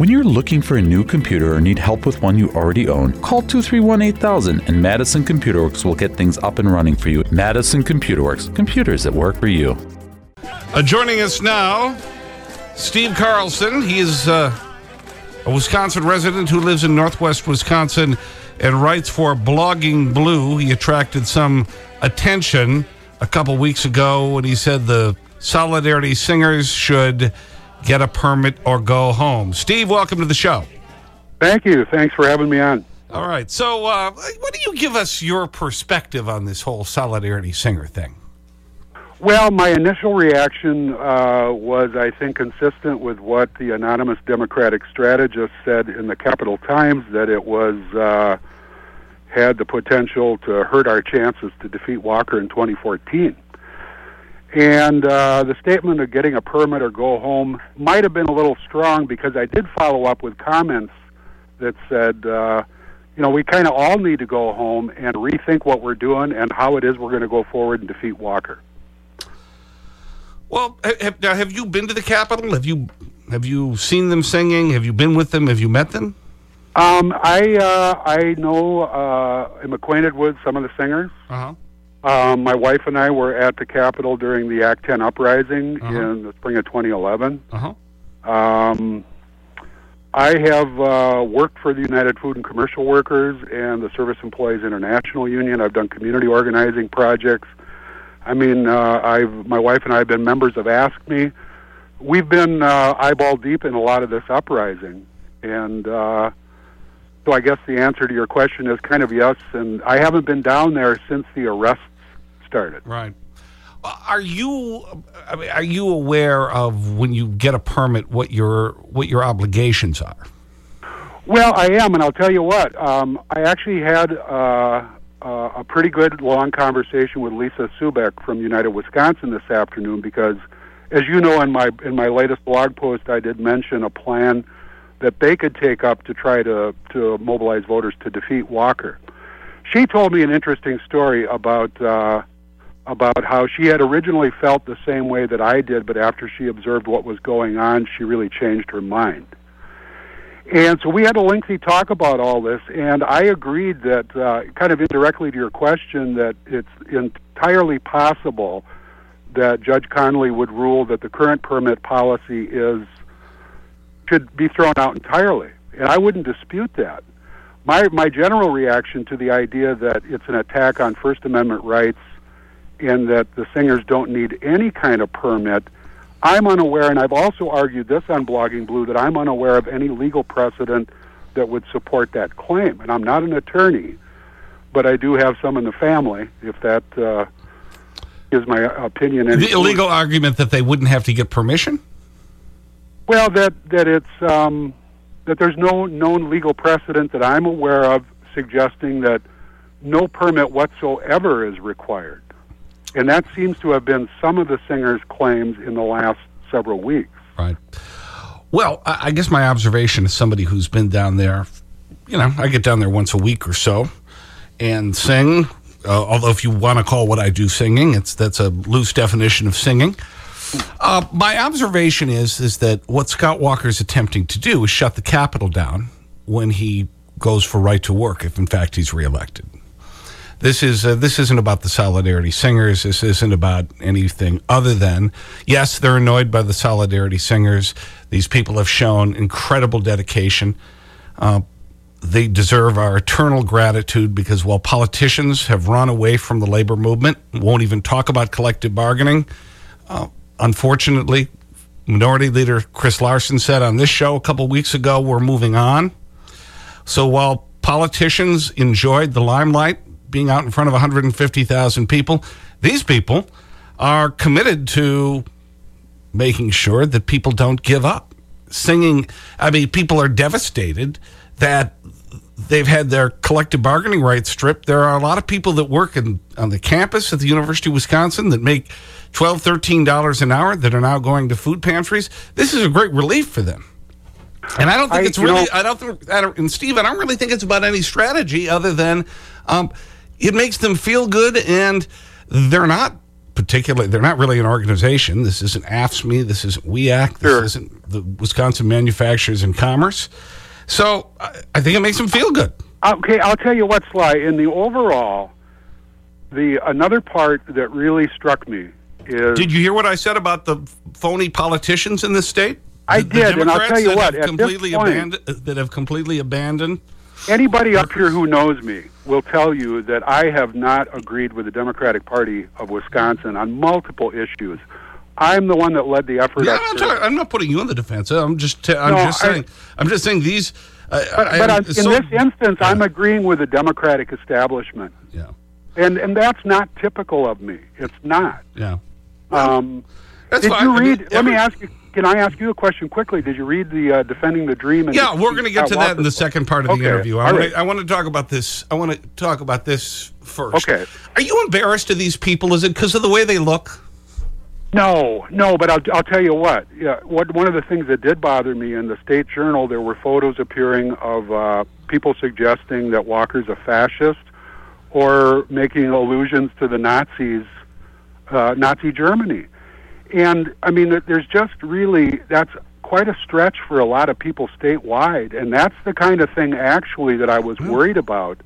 When you're looking for a new computer or need help with one you already own, call 231 8000 and Madison Computer Works will get things up and running for you. Madison Computer Works, computers that work for you. Uh, joining us now, Steve Carlson. He is uh, a Wisconsin resident who lives in northwest Wisconsin and writes for Blogging Blue. He attracted some attention a couple weeks ago when he said the Solidarity Singers should get a permit or go home. Steve, welcome to the show. Thank you. Thanks for having me on. All right. So, uh, why do you give us your perspective on this whole Solidarity Singer thing? Well, my initial reaction uh, was, I think, consistent with what the anonymous Democratic strategist said in the Capital Times that it was uh, had the potential to hurt our chances to defeat Walker in 2014. And uh, the statement of getting a permit or go home might have been a little strong because I did follow up with comments that said, uh, you know, we kind of all need to go home and rethink what we're doing and how it is we're going to go forward and defeat Walker. Well, have, now, have you been to the Capitol? Have you, have you seen them singing? Have you been with them? Have you met them? Um, I, uh, I know, uh, I'm acquainted with some of the singers. Uh-huh. Um, my wife and I were at the Capitol during the Act 10 uprising Uh-huh. in the spring of 2011. Uh-huh. Um, I have uh, worked for the United Food and Commercial Workers and the Service Employees International Union. I've done community organizing projects. I mean, uh, I've my wife and I have been members of Ask Me. We've been uh, eyeball deep in a lot of this uprising, and uh, so I guess the answer to your question is kind of yes. And I haven't been down there since the arrests started. Right. Are you, are you aware of when you get a permit what your, what your obligations are? Well, I am, and I'll tell you what. Um, I actually had uh, uh, a pretty good long conversation with Lisa Subeck from United Wisconsin this afternoon because, as you know, in my in my latest blog post, I did mention a plan that they could take up to try to to mobilize voters to defeat Walker. She told me an interesting story about. Uh, about how she had originally felt the same way that I did, but after she observed what was going on, she really changed her mind. And so we had a lengthy talk about all this, and I agreed that, uh, kind of indirectly to your question, that it's entirely possible that Judge Conley would rule that the current permit policy is should be thrown out entirely, and I wouldn't dispute that. My my general reaction to the idea that it's an attack on First Amendment rights and that the singers don't need any kind of permit. I'm unaware, and I've also argued this on Blogging Blue, that I'm unaware of any legal precedent that would support that claim. And I'm not an attorney, but I do have some in the family, if that uh, is my opinion. The illegal argument that they wouldn't have to get permission? Well, that, that it's, um, that there's no known legal precedent that I'm aware of suggesting that no permit whatsoever is required. And that seems to have been some of the singers' claims in the last several weeks. Right. Well, I guess my observation as somebody who's been down there, you know, I get down there once a week or so and sing. Uh, although if you want to call what I do singing, it's, that's a loose definition of singing. Uh, my observation is, is that what Scott Walker is attempting to do is shut the Capitol down when he goes for right to work, if in fact he's reelected. This, is, uh, this isn't about the Solidarity Singers. This isn't about anything other than, yes, they're annoyed by the Solidarity Singers. These people have shown incredible dedication. Uh, they deserve our eternal gratitude because while politicians have run away from the labor movement, won't even talk about collective bargaining, uh, unfortunately, Minority Leader Chris Larson said on this show a couple weeks ago, we're moving on. So while politicians enjoyed the limelight, being out in front of 150,000 people, these people are committed to making sure that people don't give up. Singing, I mean, people are devastated that they've had their collective bargaining rights stripped. There are a lot of people that work in, on the campus at the University of Wisconsin that make $12, $13 an hour that are now going to food pantries. This is a great relief for them. And I don't think I- it's really, know- I don't think, I don't, and Steve, I don't really think it's about any strategy other than um, it makes them feel good and they're not particularly, they're not really an organization. This isn't AFSCME. This isn't WEAC. This Sure. isn't the Wisconsin Manufacturers and Commerce. So I, I think it makes them feel good. Okay, I'll tell you what, Sly. In the overall, the another part that really struck me is Did you hear what I said about the phony politicians in this state? I The- the did, and I'll tell you what, have at this completely point- abandoned, that have completely abandoned. anybody up here who knows me will tell you that I have not agreed with the Democratic Party of Wisconsin on multiple issues. I'm the one that led the effort Yeah, I'm, not talking- I'm not putting you on the defense. I'm just, t- I'm No, just I- saying. I'm just saying these. Uh, But, I, but in so- this instance, I'm agreeing with the Democratic establishment, Yeah, and and that's not typical of me. It's not. yeah. Um, That's did fine. you I mean, read? let me ask you. Can I ask you a question quickly? Did you read the uh, "Defending the Dream"? And Yeah, we're going to get to that in the second part of the interview. I want, right. to, I want to talk about this. I want to talk about this first. Okay. Are you embarrassed of these people? Is it because of the way they look? No, no, but I'll, I'll tell you what. Yeah, what one of the things that did bother me in the state journal, there were photos appearing of uh, people suggesting that Walker's a fascist or making allusions to the Nazis, uh, Nazi Germany, and I mean, there's just really that's quite a stretch for a lot of people statewide, and that's the kind of thing actually that I was worried about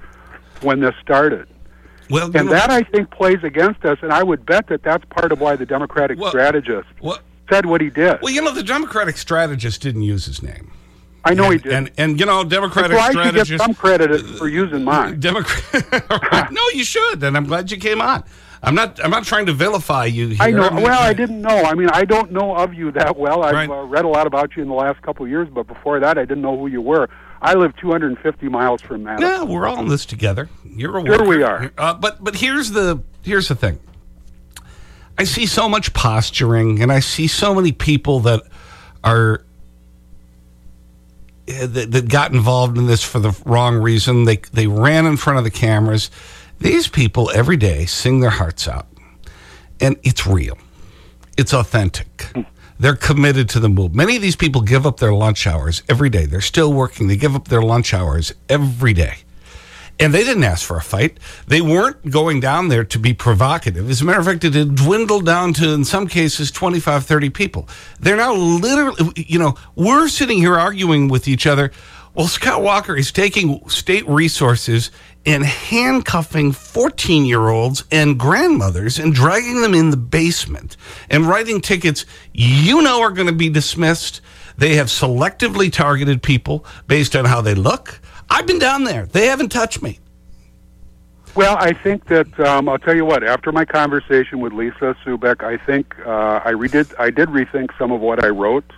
when this started. Well, And know, that I think plays against us, and I would bet that that's part of why the Democratic Well- strategist well, said what he did. well, you know, the Democratic strategist didn't use his name. I know he did. And, and, you know, Democratic so I should get some credit for using mine. Democrat. no, you should, and I'm glad you came on. I'm not. I'm not trying to vilify you. Here. I know. mean, Well, I didn't know. I mean, I don't know of you that well. I've Right. uh, read a lot about you in the last couple of years, but before that, I didn't know who you were. I live 250 miles from Madison. Yeah, we're all in this together. You're a Sure worker. we are. Uh, but but here's the here's the thing. I see so much posturing, and I see so many people that are eh, that, that got involved in this for the wrong reason. They they ran in front of the cameras. These people every day sing their hearts out, and it's real. It's authentic. They're committed to the move. Many of these people give up their lunch hours every day. They're still working. They give up their lunch hours every day. And they didn't ask for a fight. They weren't going down there to be provocative. As a matter of fact, it had dwindled down to, in some cases, 25, 30 people. They're now literally, you know, we're sitting here arguing with each other. Well, Scott Walker is taking state resources and handcuffing 14 year olds and grandmothers and dragging them in the basement and writing tickets you know are going to be dismissed. They have selectively targeted people based on how they look. I've been down there. They haven't touched me. Well, I think that um, I'll tell you what. After my conversation with Lisa Subeck, I think uh, I redid. I did rethink some of what I wrote.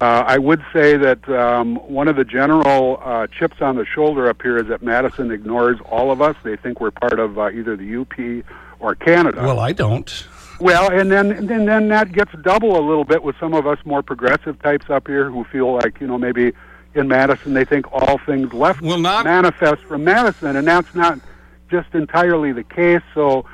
Uh, I would say that um, one of the general uh, chips on the shoulder up here is that Madison ignores all of us. They think we're part of uh, either the UP or Canada. Well, I don't. Well, and then and then, then that gets double a little bit with some of us more progressive types up here who feel like you know maybe in Madison they think all things left will not- manifest from Madison, and that's not just entirely the case. So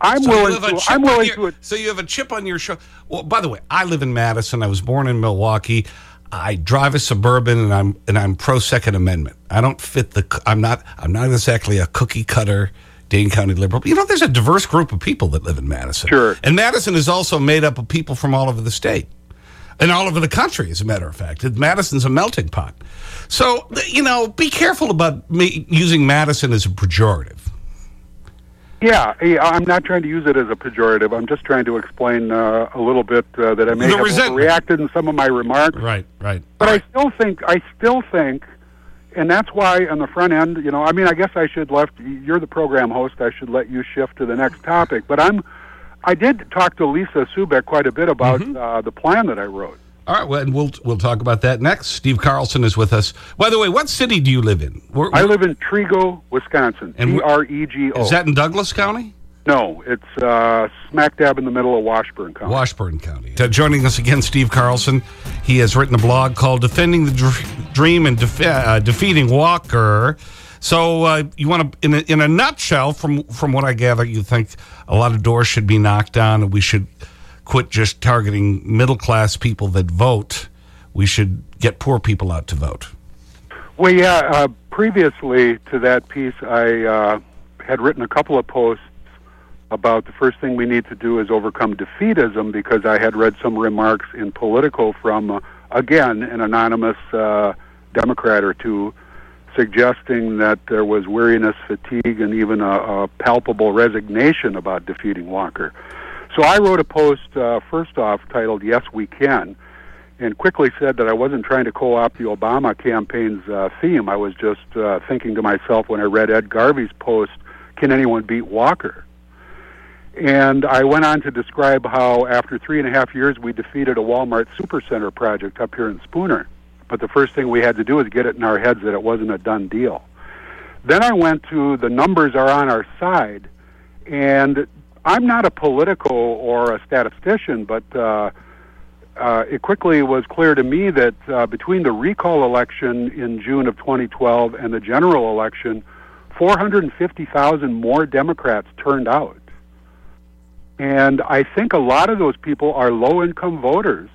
I'm So you willing have a to. chip I'm on willing your- to. So you have a chip on your shoulder. Well, by the way, I live in Madison. I was born in Milwaukee. I drive a suburban, and I'm and I'm pro Second Amendment. I don't fit the. I'm not. I'm not exactly a cookie cutter Dane County liberal. But you know, there's a diverse group of people that live in Madison. Sure. And Madison is also made up of people from all over the state. And all over the country, as a matter of fact. Madison's a melting pot. So, you know, be careful about me using Madison as a pejorative. Yeah, yeah, I'm not trying to use it as a pejorative. I'm just trying to explain uh, a little bit uh, that I may The have resentment. reacted in some of my remarks. Right, right. But I still think I still think, and that's why on the front end, you know, I mean, I guess I should left. You're the program host. I should let you shift to the next topic. But I'm, I did talk to Lisa Subeck quite a bit about Mm-hmm. uh, the plan that I wrote. All right, well, and we'll, we'll talk about that next. Steve Carlson is with us. By the way, what city do you live in? Where, I live in Trego, Wisconsin. And T wh- R E G O. is that in Douglas County? no? It's uh, smack dab in the middle of Washburn County. Washburn County. Uh, joining us again, Steve Carlson. He has written a blog called Defending the Dream and Defe uh, Defeating Walker. So uh, you want to, in a, in a nutshell, from, from what I gather, you think a lot of doors should be knocked down and we should quit just targeting middle-class people that vote. We should get poor people out to vote. Well, yeah. Uh, previously to that piece, I uh, had written a couple of posts about the first thing we need to do is overcome defeatism because I had read some remarks in Politico from, uh, again, an anonymous uh, Democrat or two suggesting that there was weariness, fatigue, and even a, a palpable resignation about defeating Walker. So I wrote a post, uh, first off, titled Yes, We Can, and quickly said that I wasn't trying to co opt the Obama campaign's uh, theme. I was just uh, thinking to myself when I read Ed Garvey's post, Can anyone beat Walker? And I went on to describe how, after three and a half years, we defeated a Walmart supercenter project up here in Spooner. But the first thing we had to do was get it in our heads that it wasn't a done deal. Then I went to the numbers are on our side, and I'm not a political or a statistician, but uh, uh, it quickly was clear to me that uh, between the recall election in June of 2012 and the general election, 450,000 more Democrats turned out. And I think a lot of those people are low income voters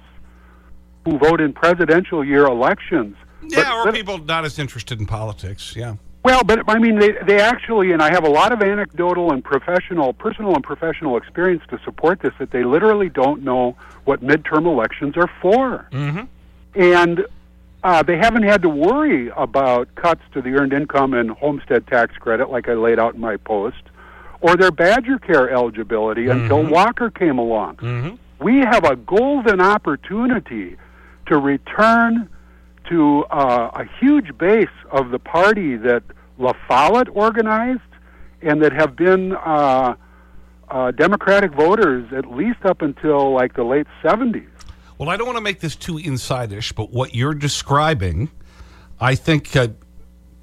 who vote in presidential year elections. Yeah, but, or people not as interested in politics, yeah. Well, but I mean, they, they actually, and I have a lot of anecdotal and professional, personal and professional experience to support this, that they literally don't know what midterm elections are for. Mm-hmm. And uh, they haven't had to worry about cuts to the earned income and homestead tax credit, like I laid out in my post, or their Badger Care eligibility mm-hmm. until Walker came along. Mm-hmm. We have a golden opportunity to return to uh, a huge base of the party that La Follette organized and that have been uh, uh, Democratic voters at least up until like the late 70s. Well, I don't want to make this too insidish, but what you're describing, I think, uh,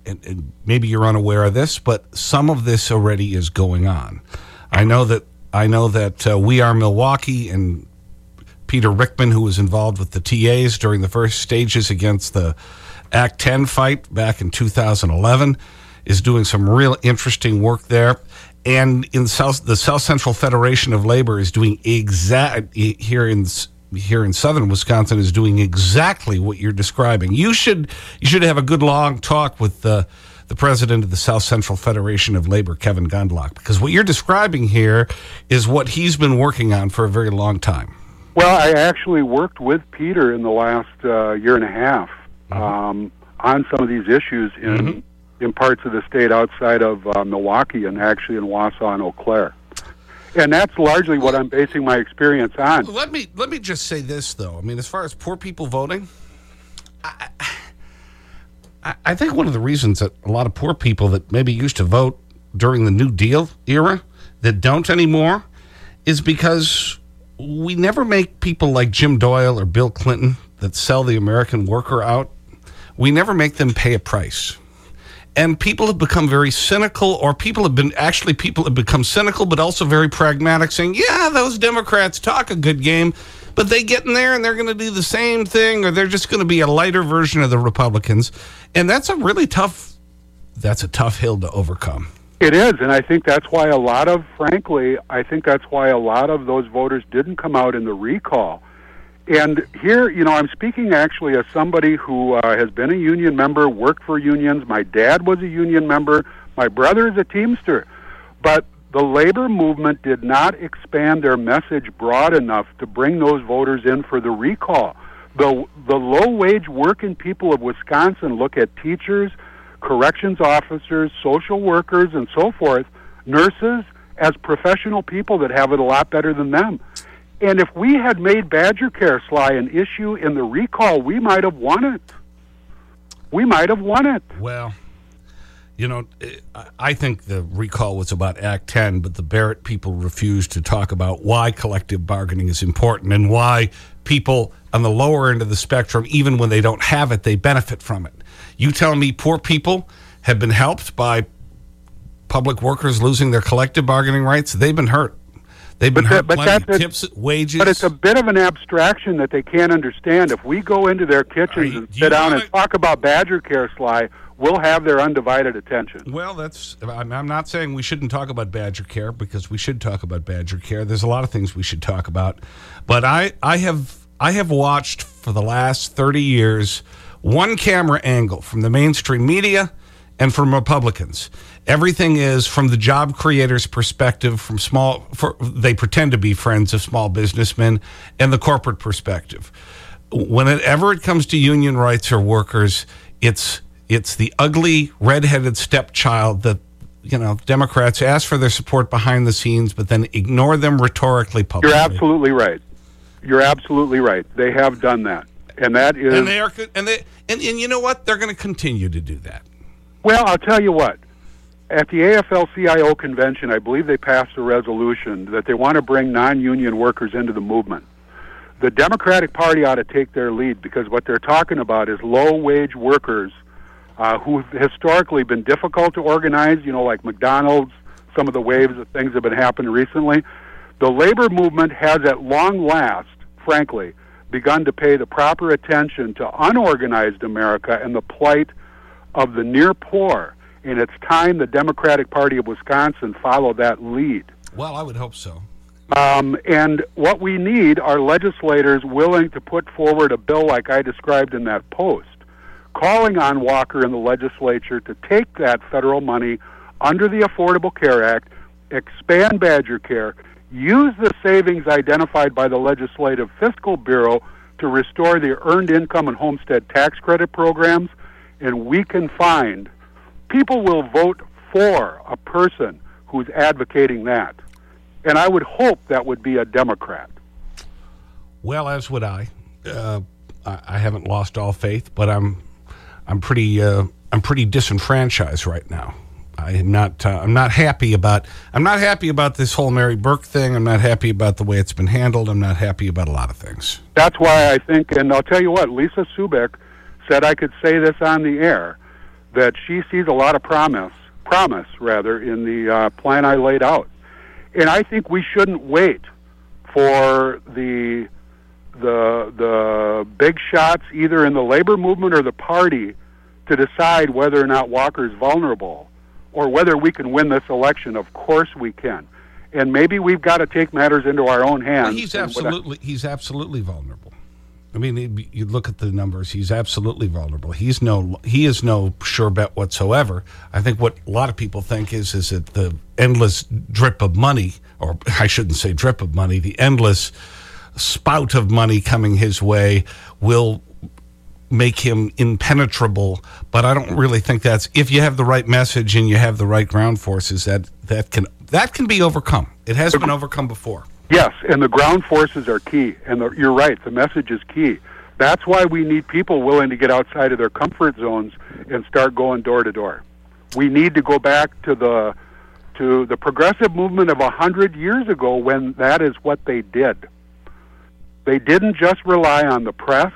and, and, maybe you're unaware of this, but some of this already is going on. I know that, I know that uh, We Are Milwaukee and Peter Rickman, who was involved with the TAs during the first stages against the Act 10 fight back in 2011, is doing some real interesting work there. And in South, the South Central Federation of Labor is doing exact here in here in southern Wisconsin is doing exactly what you're describing. You should you should have a good long talk with the the president of the South Central Federation of Labor, Kevin Gundlach, because what you're describing here is what he's been working on for a very long time. Well, I actually worked with Peter in the last uh, year and a half mm-hmm. um, on some of these issues in mm-hmm. In parts of the state outside of uh, Milwaukee and actually in Wausau and Eau Claire. And that's largely what I'm basing my experience on. Let me let me just say this though. I mean, as far as poor people voting, I, I, I think one of the reasons that a lot of poor people that maybe used to vote during the New Deal era that don't anymore is because we never make people like Jim Doyle or Bill Clinton that sell the American worker out, we never make them pay a price. And people have become very cynical, or people have been actually, people have become cynical, but also very pragmatic, saying, yeah, those Democrats talk a good game, but they get in there and they're going to do the same thing, or they're just going to be a lighter version of the Republicans. And that's a really tough, that's a tough hill to overcome. It is, and I think that's why a lot of, frankly, I think that's why a lot of those voters didn't come out in the recall. And here, you know, I'm speaking actually as somebody who uh, has been a union member, worked for unions. My dad was a union member. My brother is a Teamster. But the labor movement did not expand their message broad enough to bring those voters in for the recall. The, the low wage working people of Wisconsin look at teachers, corrections officers, social workers, and so forth, nurses, as professional people that have it a lot better than them. And if we had made Badger Care Sly an issue in the recall, we might have won it. We might have won it. Well, you know, I think the recall was about Act 10, but the Barrett people refused to talk about why collective bargaining is important and why people on the lower end of the spectrum, even when they don't have it, they benefit from it. You tell me poor people have been helped by public workers losing their collective bargaining rights? They've been hurt. They've been but that, plenty. Tips, wages. But it's a bit of an abstraction that they can't understand. If we go into their kitchens and sit down and talk about Badger Care Sly, we'll have their undivided attention. Well, that's. I'm not saying we shouldn't talk about Badger Care because we should talk about Badger Care. There's a lot of things we should talk about, but I I have I have watched for the last 30 years one camera angle from the mainstream media and from Republicans. Everything is from the job creators' perspective, from small, for, they pretend to be friends of small businessmen, and the corporate perspective. Whenever it comes to union rights or workers, it's, it's the ugly, redheaded stepchild that you know, Democrats ask for their support behind the scenes, but then ignore them rhetorically publicly. You're absolutely right. You're absolutely right. They have done that. And that is. And they are, and they, and, and you know what? They're going to continue to do that. Well, I'll tell you what. At the AFL CIO convention, I believe they passed a resolution that they want to bring non union workers into the movement. The Democratic Party ought to take their lead because what they're talking about is low wage workers uh, who've historically been difficult to organize, you know, like McDonald's, some of the waves of things have been happening recently. The labor movement has at long last, frankly, begun to pay the proper attention to unorganized America and the plight of the near poor. And it's time the Democratic Party of Wisconsin follow that lead. Well, I would hope so. Um, and what we need are legislators willing to put forward a bill like I described in that post, calling on Walker and the legislature to take that federal money under the Affordable Care Act, expand Badger Care, use the savings identified by the Legislative Fiscal Bureau to restore the earned income and homestead tax credit programs, and we can find people will vote for a person who's advocating that. And I would hope that would be a Democrat. Well, as would I. Uh, I, haven't lost all faith, but I'm, I'm, pretty, uh, I'm pretty disenfranchised right now. I am not, uh, I'm not happy about, I'm not happy about this whole Mary Burke thing. I'm not happy about the way it's been handled. I'm not happy about a lot of things. That's why I think, and I'll tell you what, Lisa Subeck said I could say this on the air, that she sees a lot of promise, promise rather, in the uh, plan I laid out. And I think we shouldn't wait for the the the big shots either in the labor movement or the party to decide whether or not Walker's vulnerable or whether we can win this election. Of course we can. And maybe we've got to take matters into our own hands. Well, he's absolutely he's absolutely vulnerable. I mean, you look at the numbers, he's absolutely vulnerable. He's no, he is no sure bet whatsoever. I think what a lot of people think is, is that the endless drip of money, or I shouldn't say drip of money, the endless spout of money coming his way will make him impenetrable. But I don't really think that's, if you have the right message and you have the right ground forces, that, that, can, that can be overcome. It has been overcome before. Yes, and the ground forces are key. And the, you're right, the message is key. That's why we need people willing to get outside of their comfort zones and start going door to door. We need to go back to the to the progressive movement of a hundred years ago when that is what they did. They didn't just rely on the press.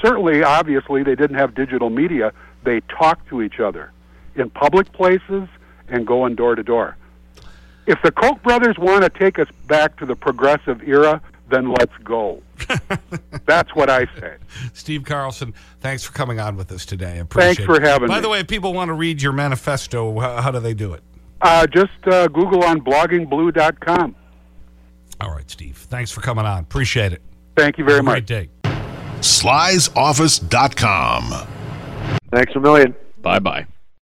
Certainly, obviously, they didn't have digital media. They talked to each other in public places and going door to door if the Koch brothers want to take us back to the progressive era, then let's go. That's what I say. Steve Carlson, thanks for coming on with us today. I appreciate thanks for having By me. By the way, if people want to read your manifesto, how, how do they do it? Uh, just uh, Google on bloggingblue.com. All right, Steve. Thanks for coming on. Appreciate it. Thank you very Have much. Great day. Sly'sOffice.com. Thanks a million. Bye bye.